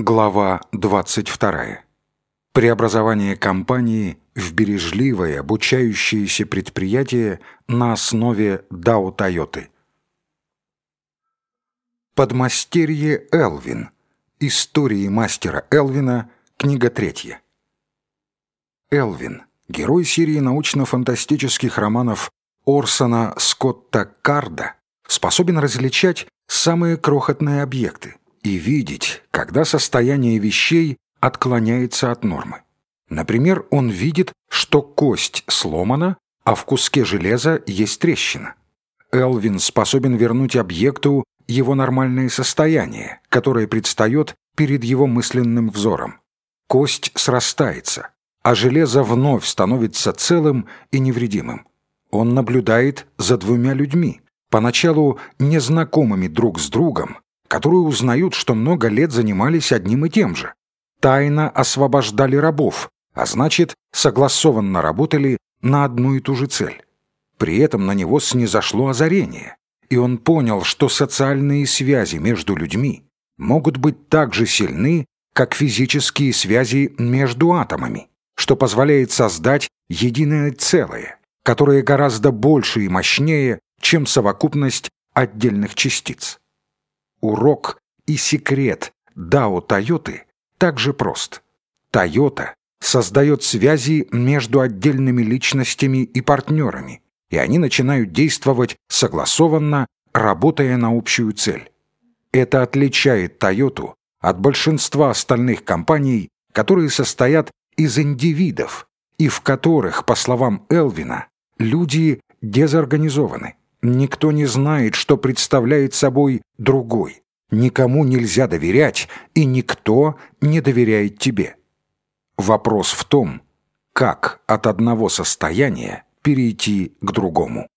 Глава 22. Преобразование компании в бережливое, обучающееся предприятие на основе Дао Тойоты. Подмастерье Элвин. Истории мастера Элвина. Книга третья. Элвин. Герой серии научно-фантастических романов Орсона Скотта Карда способен различать самые крохотные объекты и видеть, когда состояние вещей отклоняется от нормы. Например, он видит, что кость сломана, а в куске железа есть трещина. Элвин способен вернуть объекту его нормальное состояние, которое предстает перед его мысленным взором. Кость срастается, а железо вновь становится целым и невредимым. Он наблюдает за двумя людьми, поначалу незнакомыми друг с другом, которые узнают, что много лет занимались одним и тем же. Тайно освобождали рабов, а значит, согласованно работали на одну и ту же цель. При этом на него снизошло озарение, и он понял, что социальные связи между людьми могут быть так же сильны, как физические связи между атомами, что позволяет создать единое целое, которое гораздо больше и мощнее, чем совокупность отдельных частиц. Урок и секрет Дао Тойоты также прост. Тойота создает связи между отдельными личностями и партнерами, и они начинают действовать согласованно, работая на общую цель. Это отличает Тойоту от большинства остальных компаний, которые состоят из индивидов и в которых, по словам Элвина, люди дезорганизованы. Никто не знает, что представляет собой другой. Никому нельзя доверять, и никто не доверяет тебе. Вопрос в том, как от одного состояния перейти к другому.